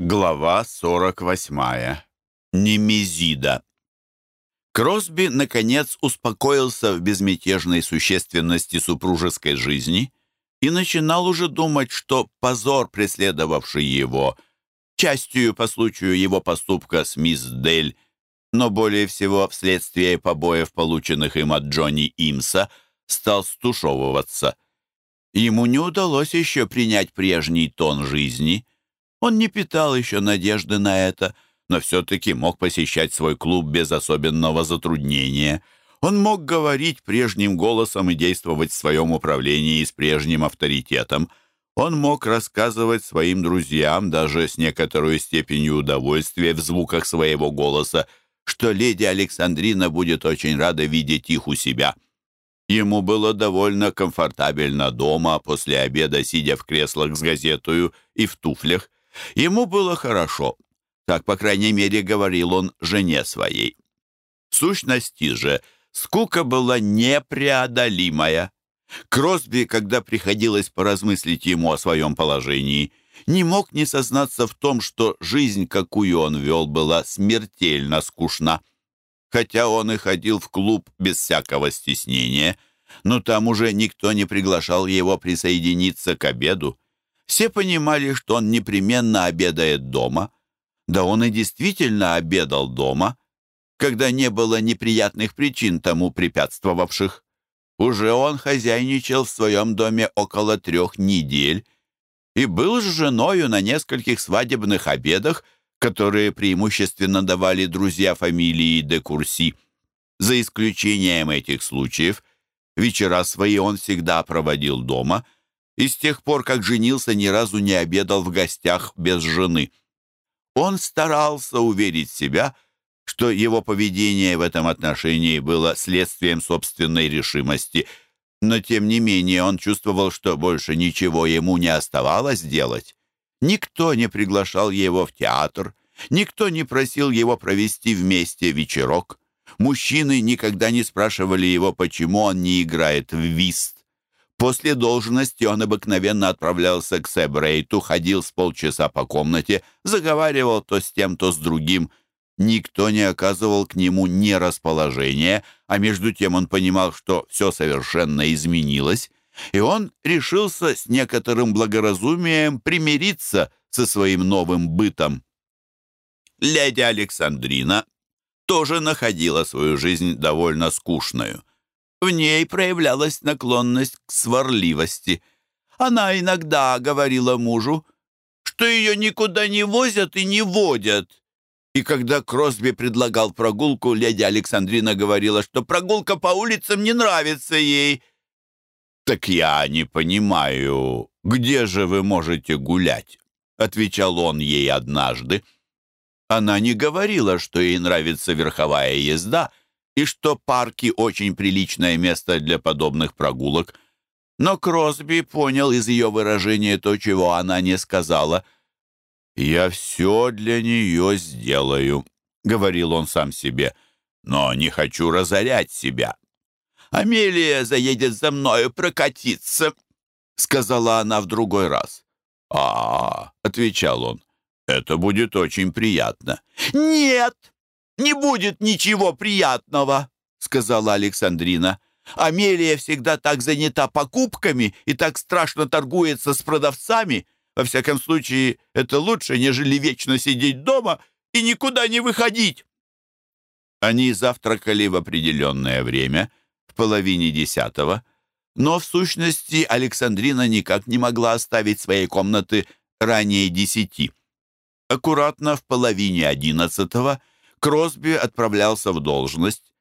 Глава 48. Немезида. Кросби, наконец, успокоился в безмятежной существенности супружеской жизни и начинал уже думать, что позор, преследовавший его, частью по случаю его поступка с мисс Дель, но более всего вследствие побоев, полученных им от Джонни Имса, стал стушевываться. Ему не удалось еще принять прежний тон жизни — он не питал еще надежды на это, но все-таки мог посещать свой клуб без особенного затруднения. Он мог говорить прежним голосом и действовать в своем управлении с прежним авторитетом. Он мог рассказывать своим друзьям, даже с некоторой степенью удовольствия в звуках своего голоса, что леди Александрина будет очень рада видеть их у себя. Ему было довольно комфортабельно дома после обеда, сидя в креслах с газетою и в туфлях. Ему было хорошо. Так, по крайней мере, говорил он жене своей. В сущности же, скука была непреодолимая. Кросби, когда приходилось поразмыслить ему о своем положении, не мог не сознаться в том, что жизнь, какую он вел, была смертельно скучна. Хотя он и ходил в клуб без всякого стеснения, но там уже никто не приглашал его присоединиться к обеду. Все понимали, что он непременно обедает дома. Да он и действительно обедал дома, когда не было неприятных причин тому препятствовавших. Уже он хозяйничал в своем доме около трех недель и был с женою на нескольких свадебных обедах, которые преимущественно давали друзья фамилии де Курси. За исключением этих случаев, вечера свои он всегда проводил дома — и с тех пор, как женился, ни разу не обедал в гостях без жены. Он старался уверить себя, что его поведение в этом отношении было следствием собственной решимости, но тем не менее он чувствовал, что больше ничего ему не оставалось делать. Никто не приглашал его в театр, никто не просил его провести вместе вечерок. Мужчины никогда не спрашивали его, почему он не играет в вист. После должности он обыкновенно отправлялся к Себрейту, ходил с полчаса по комнате, заговаривал то с тем, то с другим. Никто не оказывал к нему ни расположения, а между тем он понимал, что все совершенно изменилось, и он решился с некоторым благоразумием примириться со своим новым бытом. Леди Александрина тоже находила свою жизнь довольно скучную. В ней проявлялась наклонность к сварливости. Она иногда говорила мужу, что ее никуда не возят и не водят. И когда Кросби предлагал прогулку, леди Александрина говорила, что прогулка по улицам не нравится ей. «Так я не понимаю, где же вы можете гулять?» — отвечал он ей однажды. Она не говорила, что ей нравится верховая езда — и что парки очень приличное место для подобных прогулок. Но Кросби понял из ее выражения то, чего она не сказала. «Я все для нее сделаю», — говорил он сам себе, — «но не хочу разорять себя». «Амелия заедет за мною прокатиться», — сказала она в другой раз. «А, -а, отвечал он, — это будет очень приятно». «Нет!» Не будет ничего приятного», — сказала Александрина. «Амелия всегда так занята покупками и так страшно торгуется с продавцами. Во всяком случае, это лучше, нежели вечно сидеть дома и никуда не выходить». Они завтракали в определенное время, в половине десятого, но в сущности Александрина никак не могла оставить своей комнаты ранее десяти. Аккуратно в половине одиннадцатого — Кросби отправлялся в должность.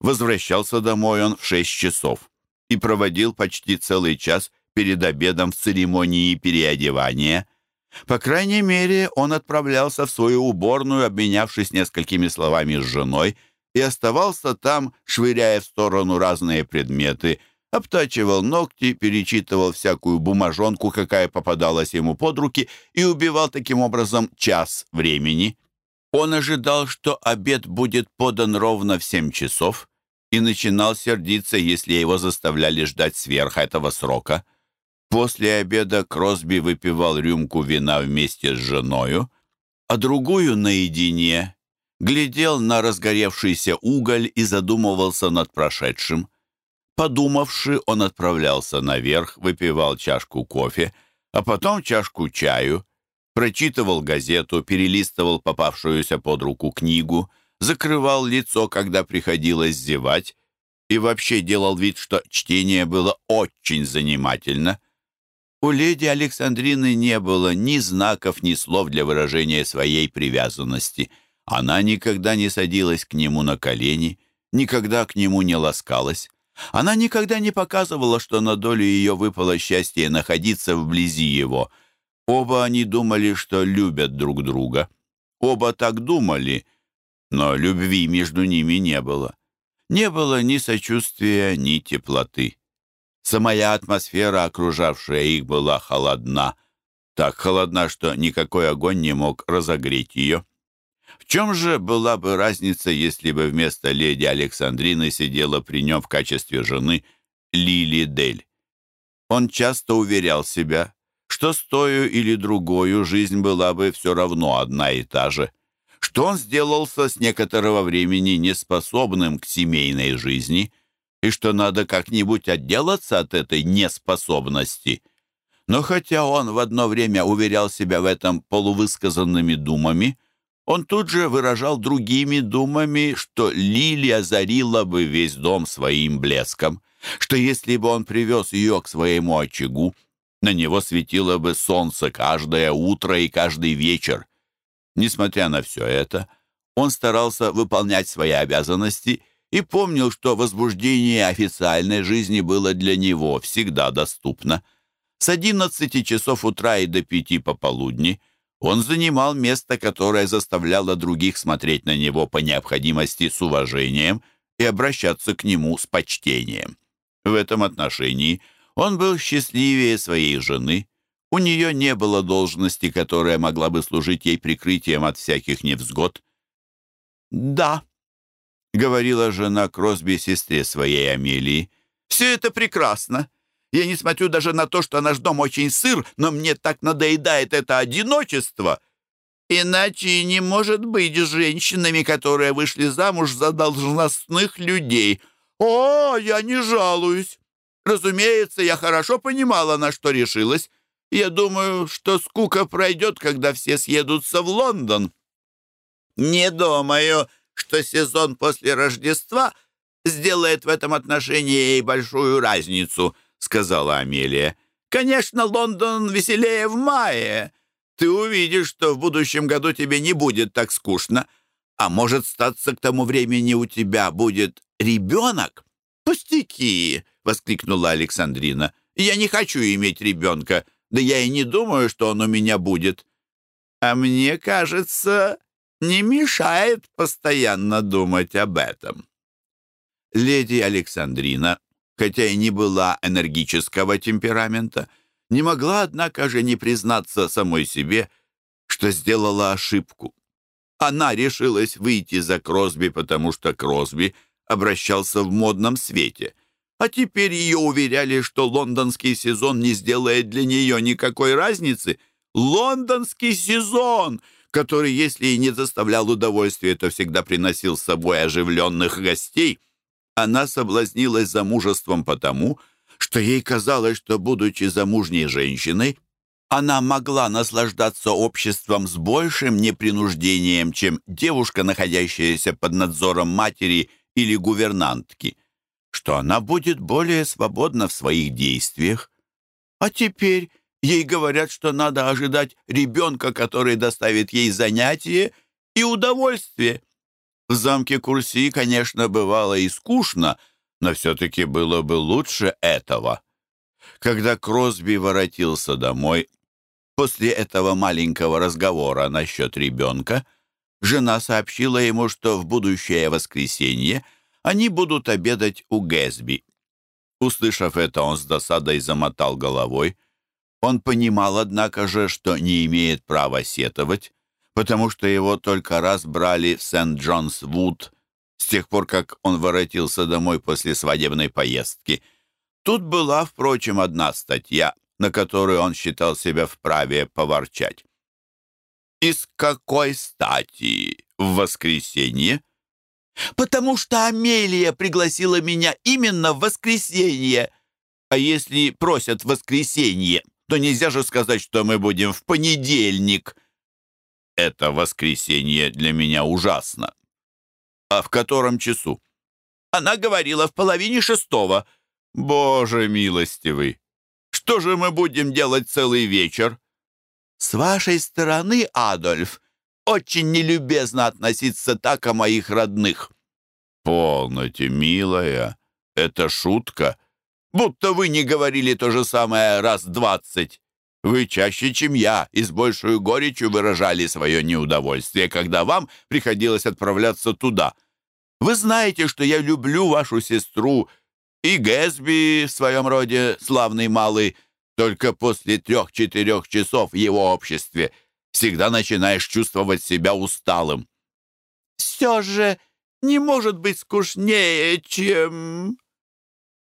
Возвращался домой он в шесть часов и проводил почти целый час перед обедом в церемонии переодевания. По крайней мере, он отправлялся в свою уборную, обменявшись несколькими словами с женой, и оставался там, швыряя в сторону разные предметы, обтачивал ногти, перечитывал всякую бумажонку, какая попадалась ему под руки, и убивал таким образом час времени. Он ожидал, что обед будет подан ровно в семь часов и начинал сердиться, если его заставляли ждать сверх этого срока. После обеда Кросби выпивал рюмку вина вместе с женою, а другую наедине, глядел на разгоревшийся уголь и задумывался над прошедшим. Подумавши, он отправлялся наверх, выпивал чашку кофе, а потом чашку чаю, прочитывал газету, перелистывал попавшуюся под руку книгу, закрывал лицо, когда приходилось зевать, и вообще делал вид, что чтение было очень занимательно. У леди Александрины не было ни знаков, ни слов для выражения своей привязанности. Она никогда не садилась к нему на колени, никогда к нему не ласкалась. Она никогда не показывала, что на долю ее выпало счастье находиться вблизи его. Оба они думали, что любят друг друга. Оба так думали, но любви между ними не было. Не было ни сочувствия, ни теплоты. Самая атмосфера, окружавшая их, была холодна. Так холодна, что никакой огонь не мог разогреть ее. В чем же была бы разница, если бы вместо леди Александрины сидела при нем в качестве жены Лили Дель? Он часто уверял себя, что с тою или другою жизнь была бы все равно одна и та же, что он сделался с некоторого времени неспособным к семейной жизни и что надо как-нибудь отделаться от этой неспособности. Но хотя он в одно время уверял себя в этом полувысказанными думами, он тут же выражал другими думами, что Лили озарила бы весь дом своим блеском, что если бы он привез ее к своему очагу, на него светило бы солнце каждое утро и каждый вечер. Несмотря на все это, он старался выполнять свои обязанности и помнил, что возбуждение официальной жизни было для него всегда доступно. С 11 часов утра и до пяти пополудни он занимал место, которое заставляло других смотреть на него по необходимости с уважением и обращаться к нему с почтением. В этом отношении он был счастливее своей жены. У нее не было должности, которая могла бы служить ей прикрытием от всяких невзгод. «Да», — говорила жена Кросби сестре своей Амелии, — «все это прекрасно. Я не смотрю даже на то, что наш дом очень сыр, но мне так надоедает это одиночество. Иначе не может быть женщинами, которые вышли замуж за должностных людей. О, я не жалуюсь. Разумеется, я хорошо понимала, на что решилась. Я думаю, что скука пройдет, когда все съедутся в Лондон. Не думаю, что сезон после Рождества сделает в этом отношении большую разницу —— сказала Амелия. «Конечно, Лондон веселее в мае. Ты увидишь, что в будущем году тебе не будет так скучно. А может, статься к тому времени у тебя будет ребенок?» «Пустяки!» — воскликнула Александрина. «Я не хочу иметь ребенка, да я и не думаю, что он у меня будет. А мне кажется, не мешает постоянно думать об этом». Леди Александрина хотя и не была энергического темперамента, не могла, однако же, не признаться самой себе, что сделала ошибку. Она решилась выйти за Кросби, потому что Кросби обращался в модном свете, а теперь ее уверяли, что лондонский сезон не сделает для нее никакой разницы. Лондонский сезон! который, если и не доставлял удовольствия, то всегда приносил с собой оживленных гостей — она соблазнилась замужеством потому, что ей казалось, что, будучи замужней женщиной, она могла наслаждаться обществом с большим непринуждением, чем девушка, находящаяся под надзором матери или гувернантки, что она будет более свободна в своих действиях. А теперь ей говорят, что надо ожидать ребенка, который доставит ей занятие и удовольствие. В замке Курси, конечно, бывало и скучно, но все-таки было бы лучше этого. Когда Кросби воротился домой, после этого маленького разговора насчет ребенка, жена сообщила ему, что в будущее воскресенье они будут обедать у Гэсби. Услышав это, он с досадой замотал головой. Он понимал, однако же, что не имеет права сетовать, потому что его только раз брали в Сент-Джонс-Вуд с тех пор, как он воротился домой после свадебной поездки. Тут была, впрочем, одна статья, на которую он считал себя вправе поворчать. «Из какой стати в воскресенье?» «Потому что Амелия пригласила меня именно в воскресенье. А если просят в воскресенье, то нельзя же сказать, что мы будем в понедельник». «Это воскресенье для меня ужасно». «А в котором часу?» «Она говорила в половине шестого». «Боже милостивый! Что же мы будем делать целый вечер?» «С вашей стороны, Адольф, очень нелюбезно относиться так о моих родных». «Полноте, милая, это шутка. Будто вы не говорили то же самое раз двадцать. Вы чаще, чем я, и с большей горечью выражали свое неудовольствие, когда вам приходилось отправляться туда. Вы знаете, что я люблю вашу сестру, и Гэсби в своем роде славный малый — только после трех-четырех часов в его обществе всегда начинаешь чувствовать себя усталым. «Все же не может быть скучнее, чем...»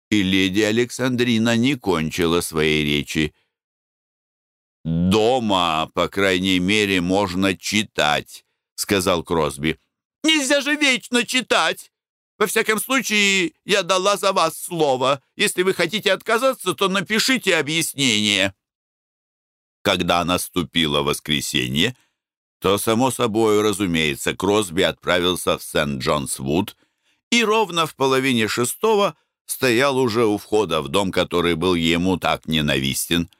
И леди Александрина не кончила своей речи. «Дома, по крайней мере, можно читать», — сказал Кросби. «Нельзя же вечно читать!» Во всяком случае, я дала за вас слово. Если вы хотите отказаться, то напишите объяснение». Когда наступило воскресенье, то, само собой, разумеется, Кросби отправился в Сент-Джонс-Вуд и ровно в половине шестого стоял уже у входа в дом, который был ему так ненавистен.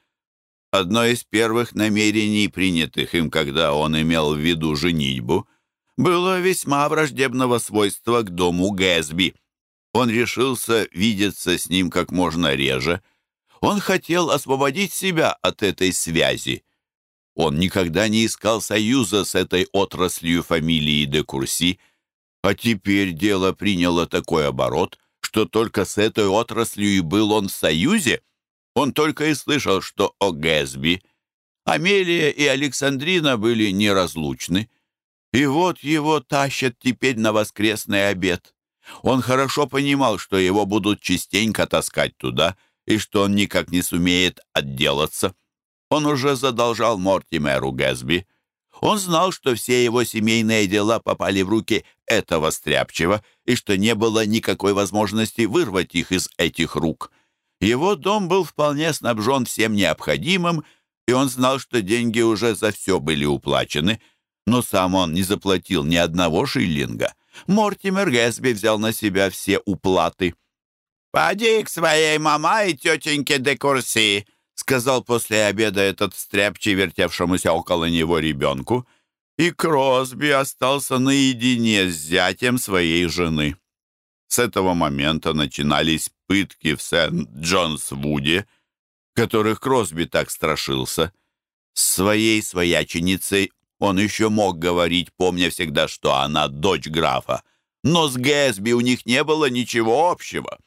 Одно из первых намерений, принятых им, когда он имел в виду женитьбу — было весьма враждебного свойства к дому Гэсби. Он решился видеться с ним как можно реже. Он хотел освободить себя от этой связи. Он никогда не искал союза с этой отраслью фамилии де Курси, а теперь дело приняло такой оборот, что только с этой отраслью и был он в союзе. Он только и слышал, что о Гэсби. Амелия и Александрина были неразлучны. И вот его тащат теперь на воскресный обед. Он хорошо понимал, что его будут частенько таскать туда, и что он никак не сумеет отделаться. Он уже задолжал Мортимеру Гэсби. Он знал, что все его семейные дела попали в руки этого стряпчего, и что не было никакой возможности вырвать их из этих рук. Его дом был вполне снабжен всем необходимым, и он знал, что деньги уже за все были уплачены — но сам он не заплатил ни одного шиллинга. Мортимер Гэсби взял на себя все уплаты. «Поди к своей мама и тетеньке де Курси», сказал после обеда этот стряпчий, вертевшемуся около него ребенку, и Кросби остался наедине с зятем своей жены. С этого момента начинались пытки в Сент-Джонс-Вуде, которых Кросби так страшился. С своей свояченицей он еще мог говорить, помня всегда, что она дочь графа. Но с Гэсби у них не было ничего общего.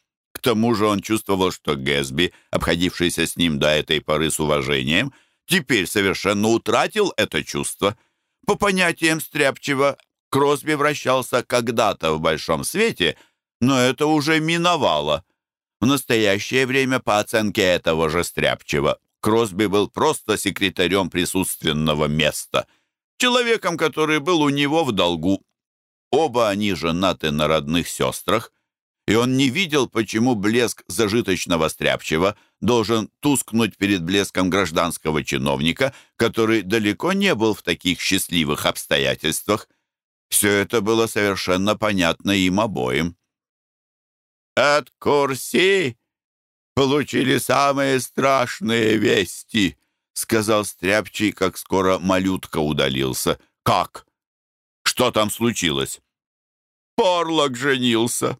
Тому же он чувствовал, что Гэсби, обходившийся с ним до этой поры с уважением, теперь совершенно утратил это чувство. По понятиям Стряпчева, Кросби вращался когда-то в большом свете, но это уже миновало. В настоящее время, по оценке этого же Стряпчева, Кросби был просто секретарем присутственного места — человеком, который был у него в долгу. Оба они женаты на родных сестрах, и он не видел, почему блеск зажиточного стряпчего должен тускнуть перед блеском гражданского чиновника, который далеко не был в таких счастливых обстоятельствах. Все это было совершенно понятно им обоим. «От Курси получили самые страшные вести», — сказал Стряпчий, как скоро малютка удалился. «Как? Что там случилось?» «Порлок женился.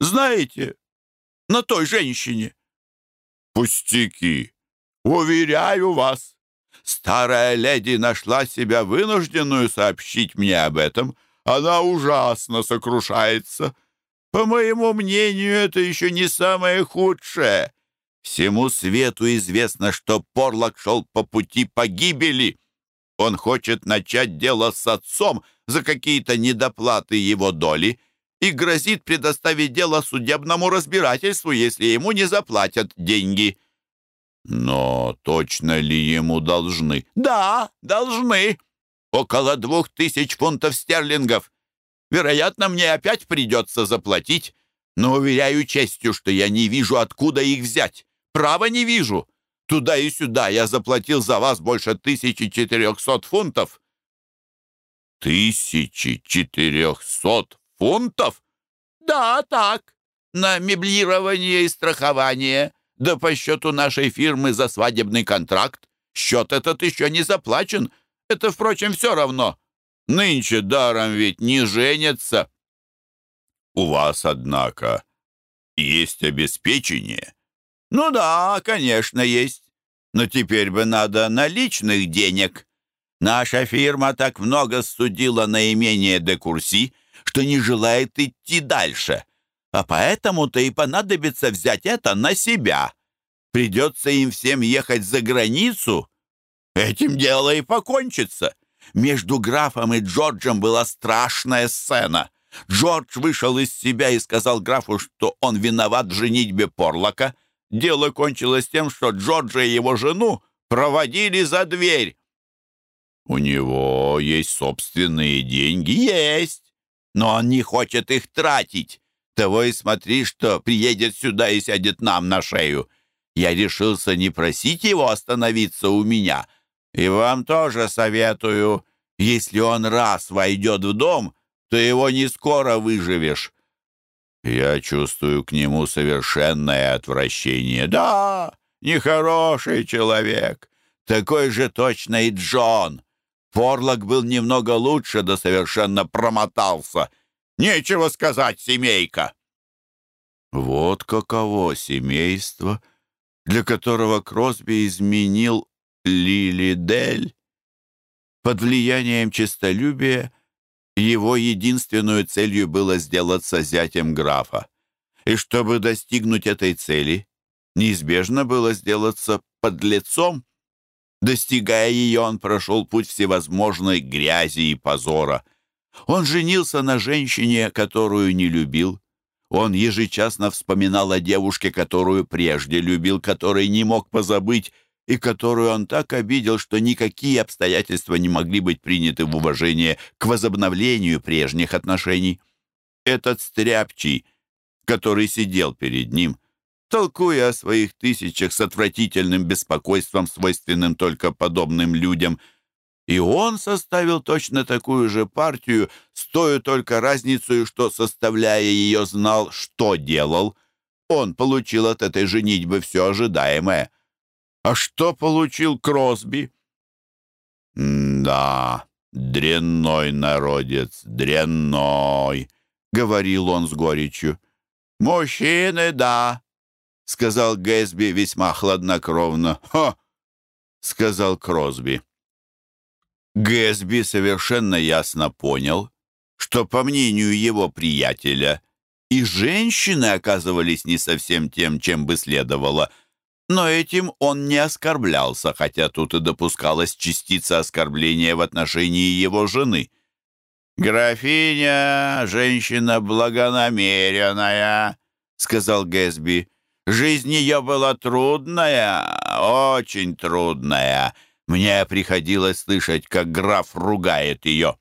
Знаете, на той женщине». «Пустяки! Уверяю вас, старая леди нашла себя вынужденную сообщить мне об этом. Она ужасно сокрушается. По моему мнению, это еще не самое худшее». Всему свету известно, что Порлок шел по пути погибели. Он хочет начать дело с отцом за какие-то недоплаты его доли и грозит предоставить дело судебному разбирательству, если ему не заплатят деньги. Но точно ли ему должны? Да, должны. около двух тысяч фунтов стерлингов. Вероятно, мне опять придется заплатить, но уверяю честью, что я не вижу, откуда их взять. Право не вижу. Туда и сюда я заплатил за вас больше тысячи четырехсот фунтов». «Тысячи четырехсот фунтов?» «Да, так. На меблирование и страхование. Да по счету нашей фирмы за свадебный контракт. Счет этот еще не заплачен. Это, впрочем, все равно. Нынче даром ведь не женятся». «У вас, однако, есть обеспечение?» «Ну да, конечно, есть. Но теперь бы надо наличных денег. Наша фирма так много судила на имение де Курси, что не желает идти дальше. А поэтому-то и понадобится взять это на себя. Придется им всем ехать за границу. Этим дело и покончится. Между графом и Джорджем была страшная сцена. Джордж вышел из себя и сказал графу, что он виноват в женитьбе Порлока — Дело кончилось тем, что Джорджа и его жену проводили за дверь. У него есть собственные деньги? Есть, но он не хочет их тратить. Того и смотри, что приедет сюда и сядет нам на шею. Я решился не просить его остановиться у меня. И вам тоже советую, если он раз войдет в дом, то его не скоро выживешь. Я чувствую к нему совершенное отвращение. Да, нехороший человек. Такой же точно и Джон. Порлок был немного лучше, да совершенно промотался. Нечего сказать, семейка. Вот каково семейство, для которого Кросби изменил Лили Дель. Под влиянием честолюбия его единственной целью было сделаться зятем графа. И чтобы достигнуть этой цели, неизбежно было сделаться подлецом. Достигая ее, он прошел путь всевозможной грязи и позора. Он женился на женщине, которую не любил. Он ежечасно вспоминал о девушке, которую прежде любил, которой не мог позабыть, и которую он так обидел, что никакие обстоятельства не могли быть приняты в уважение к возобновлению прежних отношений. Этот стряпчий, который сидел перед ним, толкуя о своих тысячах с отвратительным беспокойством, свойственным только подобным людям, и он составил точно такую же партию, с той только разницей, что, составляя ее, знал, что делал. Он получил от этой женитьбы все ожидаемое — а что получил Кросби? «Да, дрянной народец, дрянной», — говорил он с горечью. «Мужчины, да», — сказал Гэсби весьма хладнокровно. «Ха!» — сказал Кросби. Гэсби совершенно ясно понял, что, по мнению его приятеля, и женщины оказывались не совсем тем, чем бы следовало — но этим он не оскорблялся, хотя тут и допускалась частица оскорбления в отношении его жены. «Графиня — женщина благонамеренная», — сказал Гэсби. «Жизнь ее была трудная, очень трудная. Мне приходилось слышать, как граф ругает ее.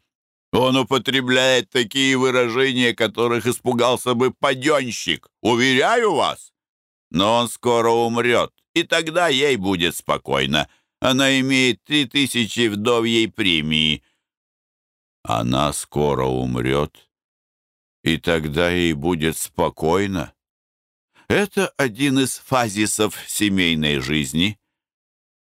Он употребляет такие выражения, которых испугался бы паденщик, уверяю вас. Но он скоро умрет, и тогда ей будет спокойно. Она имеет три тысячи вдовьей премии. Она скоро умрет, и тогда ей будет спокойно. Это один из фазисов семейной жизни.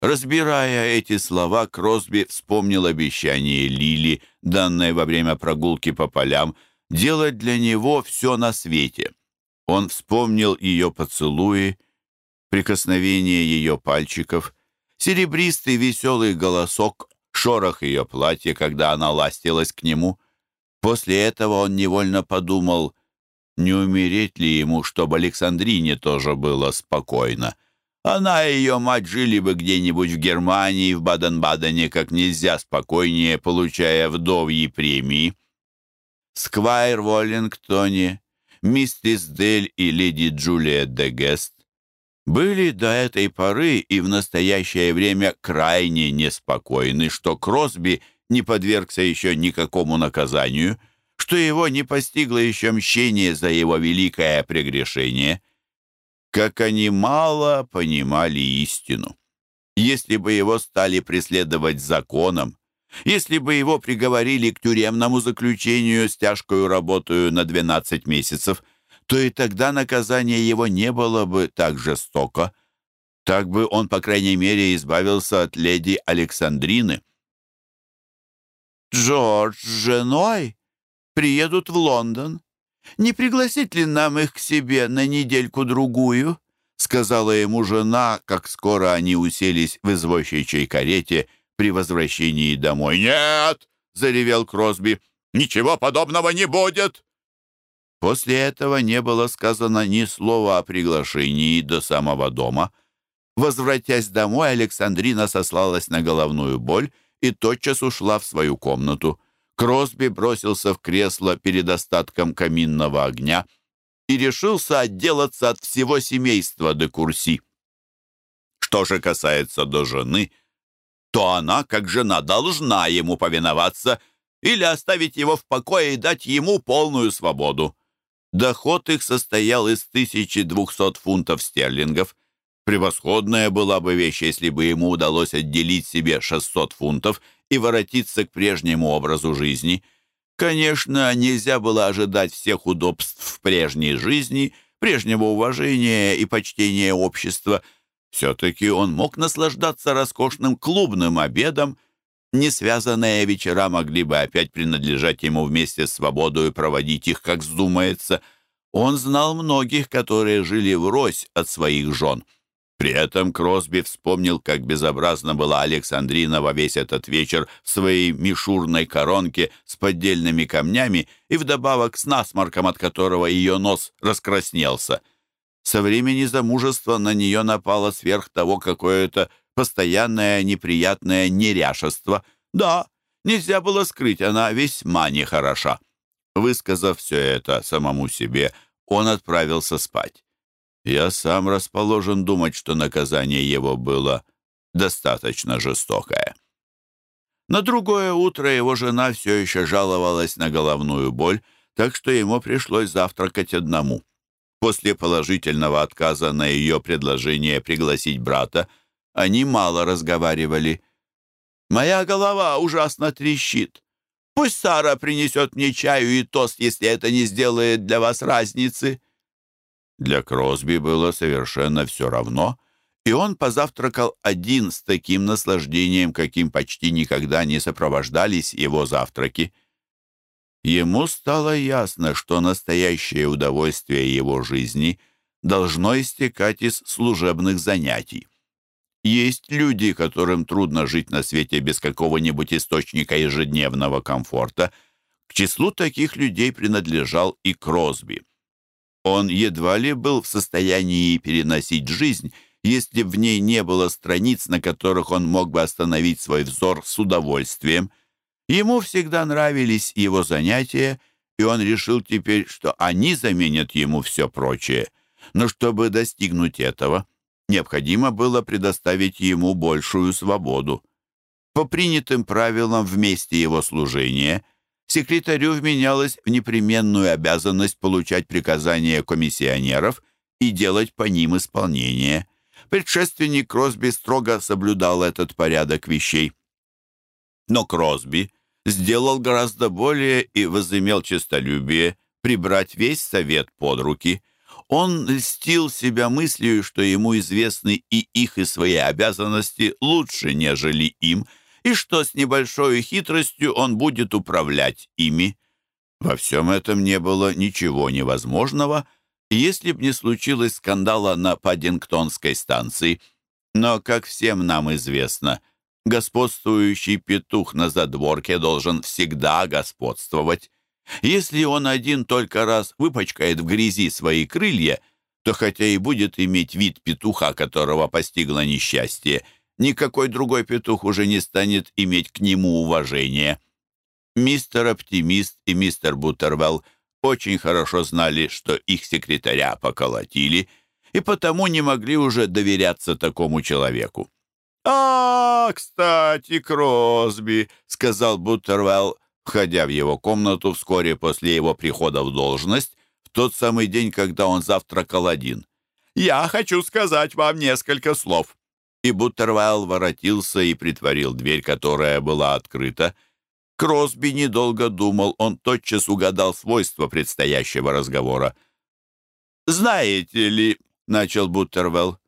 Разбирая эти слова, Кросби вспомнил обещание Лили, данное во время прогулки по полям, делать для него все на свете. Он вспомнил ее поцелуи, прикосновение ее пальчиков, серебристый веселый голосок, шорох ее платья, когда она ластилась к нему. После этого он невольно подумал, не умереть ли ему, чтобы Александрине тоже было спокойно. Она и ее мать жили бы где-нибудь в Германии, в Баден-Бадене, как нельзя спокойнее, получая вдовьи премии. Сквайр в Оллингтоне, миссис Дель и леди Джулия де Гест были до этой поры и в настоящее время крайне неспокойны, что Кросби не подвергся еще никакому наказанию, что его не постигло еще мщение за его великое прегрешение. Как они мало понимали истину. Если бы его стали преследовать законом, если бы его приговорили к тюремному заключению с тяжкою работою на 12 месяцев, то и тогда наказание его не было бы так жестоко. Так бы он, по крайней мере, избавился от леди Александрины. «Джордж с женой приедут в Лондон. Не пригласить ли нам их к себе на недельку-другую?» сказала ему жена, как скоро они уселись в извозчичьей карете при возвращении домой. «Нет!» — заревел Кросби. «Ничего подобного не будет!» После этого не было сказано ни слова о приглашении до самого дома. Возвратясь домой, Александрина сослалась на головную боль и тотчас ушла в свою комнату. Кросби бросился в кресло перед остатком каминного огня и решился отделаться от всего семейства де Курси. Что же касается до жены — то она, как жена, должна ему повиноваться или оставить его в покое и дать ему полную свободу. Доход их состоял из 1200 фунтов стерлингов. Превосходная была бы вещь, если бы ему удалось отделить себе 600 фунтов и воротиться к прежнему образу жизни. Конечно, нельзя было ожидать всех удобств в прежней жизни, прежнего уважения и почтения общества – все-таки он мог наслаждаться роскошным клубным обедом. Несвязанные вечера могли бы опять принадлежать ему вместе с свободой проводить их, как вздумается. Он знал многих, которые жили врозь от своих жен. При этом Кросби вспомнил, как безобразно была Александрина во весь этот вечер в своей мишурной коронке с поддельными камнями и вдобавок с насморком, от которого ее нос раскраснелся. Со времени замужества на нее напало сверх того какое-то постоянное неприятное неряшество. Да, нельзя было скрыть, она весьма нехороша. Высказав все это самому себе, он отправился спать. Я сам расположен думать, что наказание его было достаточно жестокое. На другое утро его жена все еще жаловалась на головную боль, так что ему пришлось завтракать одному. После положительного отказа на ее предложение пригласить брата, они мало разговаривали. «Моя голова ужасно трещит. Пусть Сара принесет мне чаю и тост, если это не сделает для вас разницы». Для Кросби было совершенно все равно, и он позавтракал один с таким наслаждением, каким почти никогда не сопровождались его завтраки. Ему стало ясно, что настоящее удовольствие его жизни должно истекать из служебных занятий. Есть люди, которым трудно жить на свете без какого-нибудь источника ежедневного комфорта. К числу таких людей принадлежал и Кросби. Он едва ли был в состоянии переносить жизнь, если в ней не было страниц, на которых он мог бы остановить свой взор с удовольствием. Ему всегда нравились его занятия, и он решил теперь, что они заменят ему все прочее. Но чтобы достигнуть этого, необходимо было предоставить ему большую свободу. По принятым правилам в месте его служения секретарю вменялось в непременную обязанность получать приказания комиссионеров и делать по ним исполнение. Предшественник Кросби строго соблюдал этот порядок вещей. Но Кросби сделал гораздо более и возымел честолюбие прибрать весь совет под руки. Он льстил себя мыслью, что ему известны и их, и свои обязанности лучше, нежели им, и что с небольшой хитростью он будет управлять ими. Во всем этом не было ничего невозможного, если б не случилось скандала на Паддингтонской станции. Но, как всем нам известно, господствующий петух на задворке должен всегда господствовать. Если он один только раз выпачкает в грязи свои крылья, то хотя и будет иметь вид петуха, которого постигло несчастье, никакой другой петух уже не станет иметь к нему уважения. Мистер Оптимист и мистер Буттервелл очень хорошо знали, что их секретаря поколотили, и потому не могли уже доверяться такому человеку. «А, кстати, Кросби», — сказал Буттервелл, входя в его комнату вскоре после его прихода в должность, в тот самый день, когда он завтракал один. «Я хочу сказать вам несколько слов». И Буттервелл воротился и притворил дверь, которая была открыта. Кросби недолго думал, он тотчас угадал свойства предстоящего разговора. «Знаете ли», — начал Буттервелл,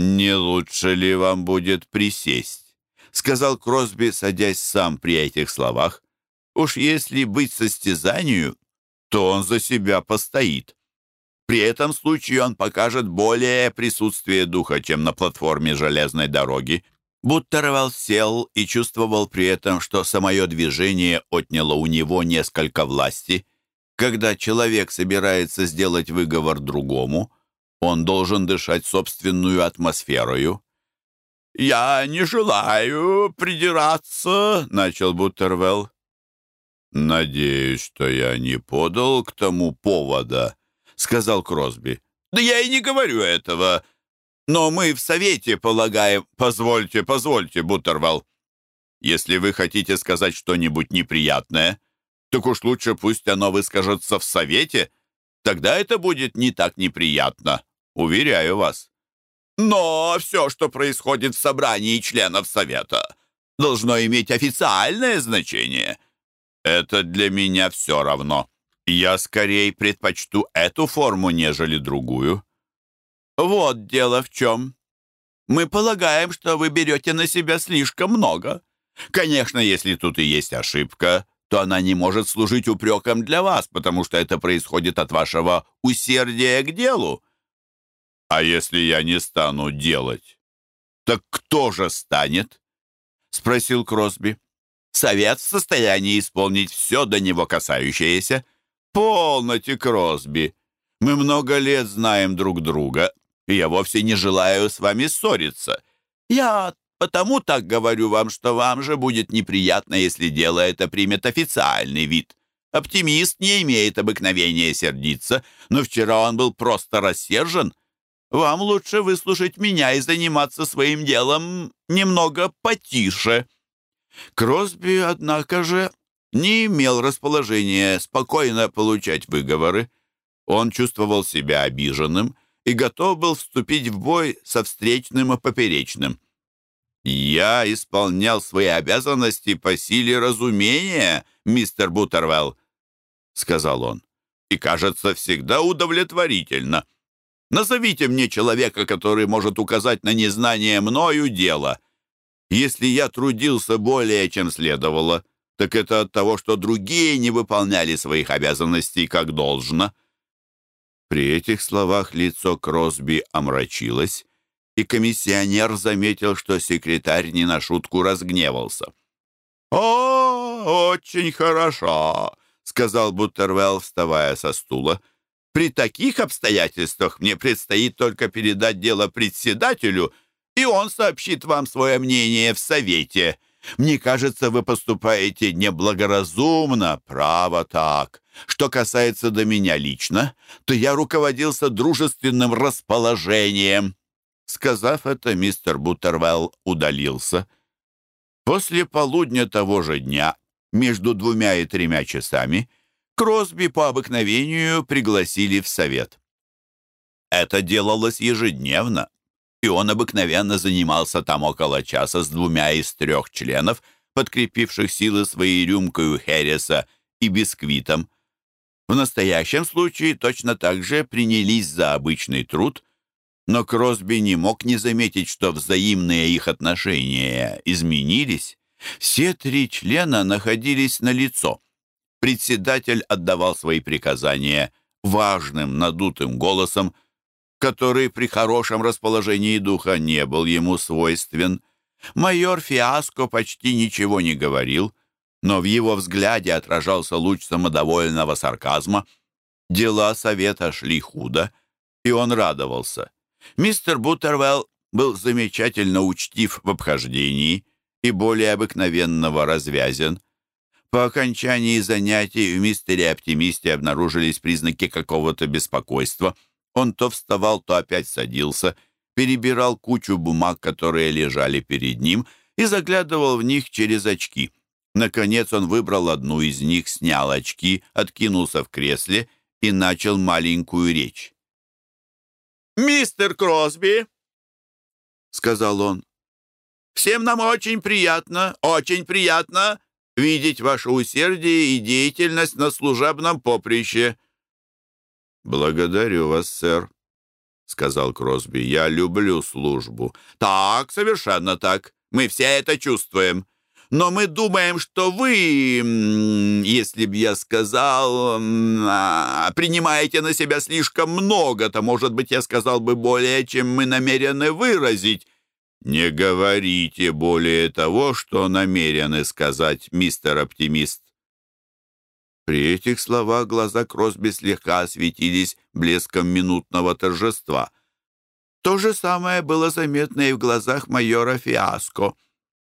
«Не лучше ли вам будет присесть?» — сказал Кросби, садясь сам при этих словах. «Уж если быть состязанию, то он за себя постоит. При этом случае он покажет более присутствие духа, чем на платформе железной дороги». Буттервелл сел и чувствовал при этом, что самое движение отняло у него несколько власти. Когда человек собирается сделать выговор другому — он должен дышать собственную атмосферою. «Я не желаю придираться», — начал Буттервелл. «Надеюсь, что я не подал к тому повода», — сказал Кросби. «Да я и не говорю этого. Но мы в Совете полагаем...» «Позвольте, позвольте, Буттервелл. Если вы хотите сказать что-нибудь неприятное, так уж лучше пусть оно выскажется в Совете. Тогда это будет не так неприятно». Уверяю вас. Но все, что происходит в собрании членов Совета, должно иметь официальное значение. Это для меня все равно. Я скорее предпочту эту форму, нежели другую. Вот дело в чем. Мы полагаем, что вы берете на себя слишком много. Конечно, если тут и есть ошибка, то она не может служить упреком для вас, потому что это происходит от вашего усердия к делу. «А если я не стану делать, так кто же станет?» — спросил Кросби. «Совет в состоянии исполнить все до него касающееся. Полноте, Кросби. Мы много лет знаем друг друга, и я вовсе не желаю с вами ссориться. Я потому так говорю вам, что вам же будет неприятно, если дело это примет официальный вид. Оптимист не имеет обыкновения сердиться, но вчера он был просто рассержен, вам лучше выслушать меня и заниматься своим делом немного потише». Кросби, однако же, не имел расположения спокойно получать выговоры. Он чувствовал себя обиженным и готов был вступить в бой со встречным и поперечным. «Я исполнял свои обязанности по силе разумения, мистер Буттервелл», — сказал он, — «и, кажется, всегда удовлетворительно». Назовите мне человека, который может указать на незнание мною дела. Если я трудился более, чем следовало, так это от того, что другие не выполняли своих обязанностей как должно». При этих словах лицо Кросби омрачилось, и комиссионер заметил, что секретарь не на шутку разгневался. «О, очень хорошо», — сказал Буттервелл, вставая со стула. При таких обстоятельствах мне предстоит только передать дело председателю, и он сообщит вам свое мнение в совете. Мне кажется, вы поступаете неблагоразумно, право так. Что касается до меня лично, то я руководился дружественным расположением». Сказав это, мистер Буттервелл удалился. После полудня того же дня, между двумя и тремя часами, Кросби по обыкновению пригласили в совет. Это делалось ежедневно, и он обыкновенно занимался там около часа с двумя из трех членов, подкрепивших силы своей рюмкою Хереса и бисквитом. В настоящем случае точно так же принялись за обычный труд, но Кросби не мог не заметить, что взаимные их отношения изменились. Все три члена находились на лицо — председатель отдавал свои приказания важным, надутым голосом, который при хорошем расположении духа не был ему свойствен. Майор Фиаско почти ничего не говорил, но в его взгляде отражался луч самодовольного сарказма. Дела совета шли худо, и он радовался. Мистер Буттервелл был замечательно учтив в обхождении и более обыкновенного развязен. По окончании занятий в мистере-оптимисте обнаружились признаки какого-то беспокойства. Он то вставал, то опять садился, перебирал кучу бумаг, которые лежали перед ним, и заглядывал в них через очки. Наконец он выбрал одну из них, снял очки, откинулся в кресле и начал маленькую речь. «Мистер Кросби!» — сказал он. «Всем нам очень приятно, очень приятно видеть ваше усердие и деятельность на служебном поприще». «Благодарю вас, сэр», — сказал Кросби. «Я люблю службу». «Так, совершенно так. Мы все это чувствуем. Но мы думаем, что вы, если б я сказал, а, принимаете на себя слишком много, то, может быть, я сказал бы более, чем мы намерены выразить. «Не говорите более того, что намерены сказать, мистер оптимист». При этих словах глаза Кросби слегка осветились блеском минутного торжества. То же самое было заметно и в глазах майора Фиаско.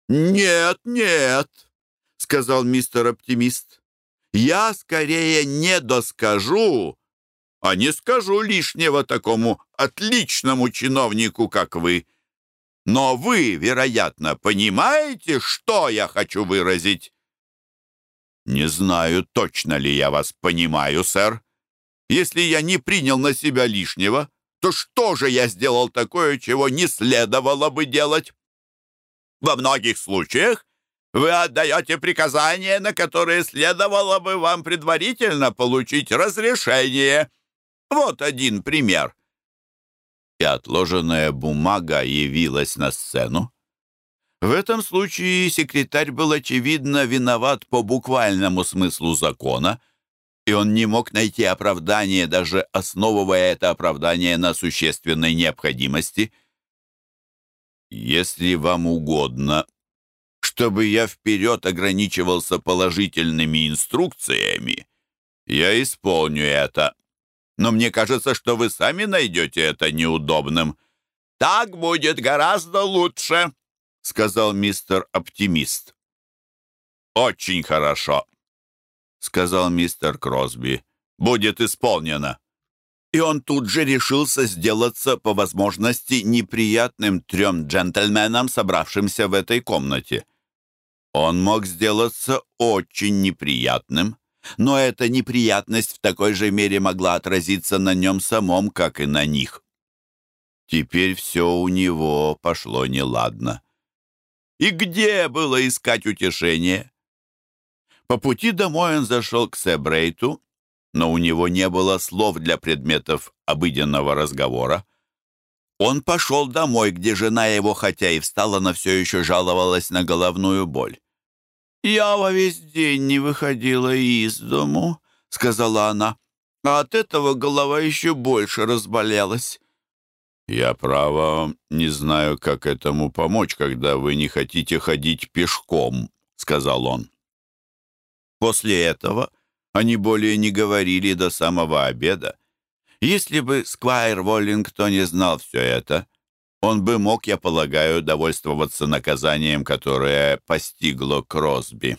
«Нет, нет», — сказал мистер оптимист. «Я скорее не доскажу, а не скажу лишнего такому отличному чиновнику, как вы». Но вы, вероятно, понимаете, что я хочу выразить?» «Не знаю, точно ли я вас понимаю, сэр. Если я не принял на себя лишнего, то что же я сделал такое, чего не следовало бы делать? Во многих случаях вы отдаете приказания, на которые следовало бы вам предварительно получить разрешение. Вот один пример и отложенная бумага явилась на сцену. В этом случае секретарь был, очевидно, виноват по буквальному смыслу закона, и он не мог найти оправдание, даже основывая это оправдание на существенной необходимости. «Если вам угодно, чтобы я вперед ограничивался положительными инструкциями, я исполню это», но мне кажется, что вы сами найдете это неудобным». «Так будет гораздо лучше», — сказал мистер Оптимист. «Очень хорошо», — сказал мистер Кросби. «Будет исполнено». И он тут же решился сделаться по возможности неприятным трем джентльменам, собравшимся в этой комнате. Он мог сделаться очень неприятным, но эта неприятность в такой же мере могла отразиться на нем самом, как и на них. Теперь все у него пошло неладно. И где было искать утешение? По пути домой он зашел к Себрейту, но у него не было слов для предметов обыденного разговора. Он пошел домой, где жена его, хотя и встала, но все еще жаловалась на головную боль. «Я во весь день не выходила из дому», — сказала она, «а от этого голова еще больше разболелась». «Я, право, не знаю, как этому помочь, когда вы не хотите ходить пешком», — сказал он. После этого они более не говорили до самого обеда. Если бы Сквайр Воллингтон не знал все это, он бы мог, я полагаю, довольствоваться наказанием, которое постигло Кросби.